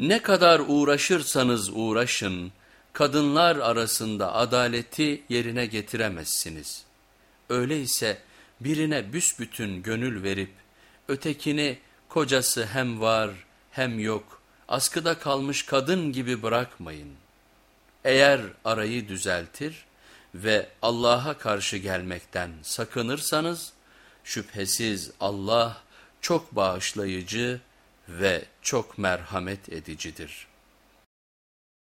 Ne kadar uğraşırsanız uğraşın, kadınlar arasında adaleti yerine getiremezsiniz. Öyleyse birine büsbütün gönül verip, ötekini kocası hem var hem yok, askıda kalmış kadın gibi bırakmayın. Eğer arayı düzeltir ve Allah'a karşı gelmekten sakınırsanız, şüphesiz Allah çok bağışlayıcı ve çok merhamet edicidir.''